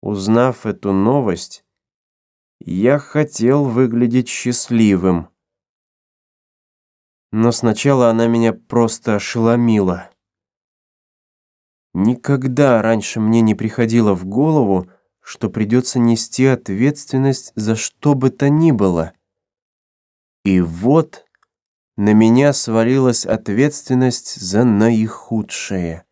Узнав эту новость, я хотел выглядеть счастливым. Но сначала она меня просто ошеломила. Никогда раньше мне не приходило в голову, что придется нести ответственность за что бы то ни было. И вот на меня свалилась ответственность за наихудшее.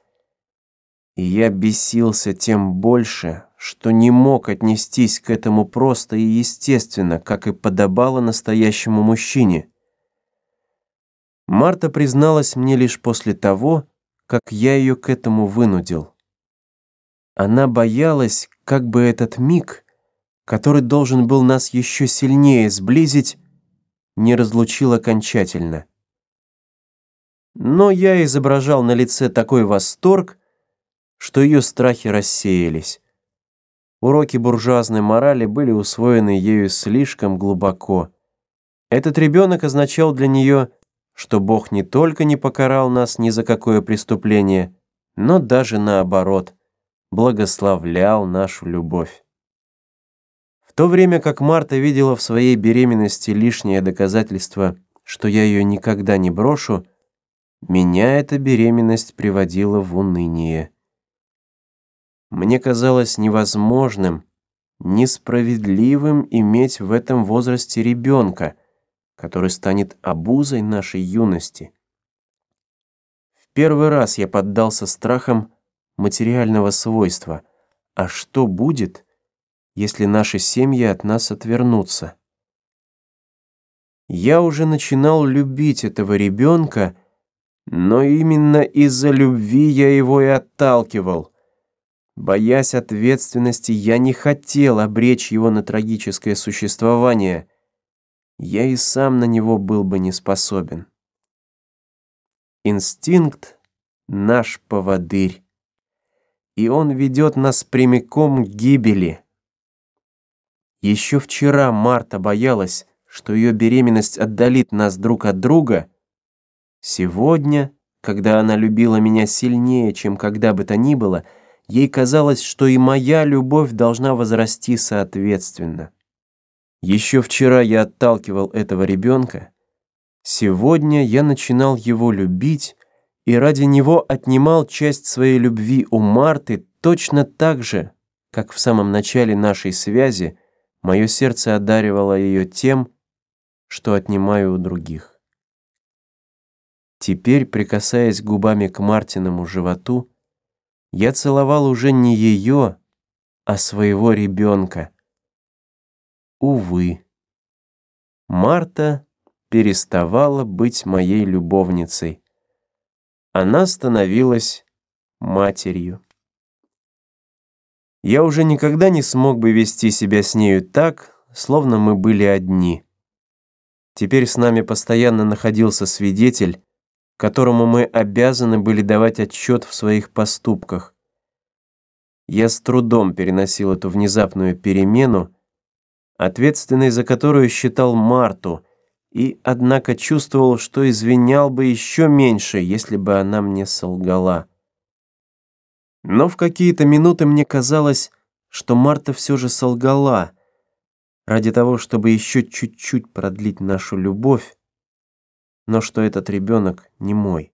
И я бесился тем больше, что не мог отнестись к этому просто и естественно, как и подобало настоящему мужчине. Марта призналась мне лишь после того, как я ее к этому вынудил. Она боялась, как бы этот миг, который должен был нас еще сильнее сблизить, не разлучил окончательно. Но я изображал на лице такой восторг, что ее страхи рассеялись. Уроки буржуазной морали были усвоены ею слишком глубоко. Этот ребенок означал для нее, что Бог не только не покарал нас ни за какое преступление, но даже наоборот, благословлял нашу любовь. В то время как Марта видела в своей беременности лишнее доказательство, что я ее никогда не брошу, меня эта беременность приводила в уныние. Мне казалось невозможным, несправедливым иметь в этом возрасте ребенка, который станет обузой нашей юности. В первый раз я поддался страхам материального свойства. А что будет, если наши семьи от нас отвернутся? Я уже начинал любить этого ребенка, но именно из-за любви я его и отталкивал. Боясь ответственности, я не хотел обречь его на трагическое существование. Я и сам на него был бы не способен. Инстинкт — наш поводырь. И он ведет нас прямиком к гибели. Еще вчера Марта боялась, что ее беременность отдалит нас друг от друга. Сегодня, когда она любила меня сильнее, чем когда бы то ни было, — ей казалось, что и моя любовь должна возрасти соответственно. Еще вчера я отталкивал этого ребенка, сегодня я начинал его любить и ради него отнимал часть своей любви у Марты точно так же, как в самом начале нашей связи мое сердце одаривало ее тем, что отнимаю у других. Теперь, прикасаясь губами к Мартиному животу, я целовал уже не ее, а своего ребенка. Увы. Марта переставала быть моей любовницей. Она становилась матерью. Я уже никогда не смог бы вести себя с нею так, словно мы были одни. Теперь с нами постоянно находился свидетель, которому мы обязаны были давать отчет в своих поступках. Я с трудом переносил эту внезапную перемену, ответственной за которую считал Марту, и, однако, чувствовал, что извинял бы еще меньше, если бы она мне солгала. Но в какие-то минуты мне казалось, что Марта все же солгала, ради того, чтобы еще чуть-чуть продлить нашу любовь, но что этот ребенок не мой.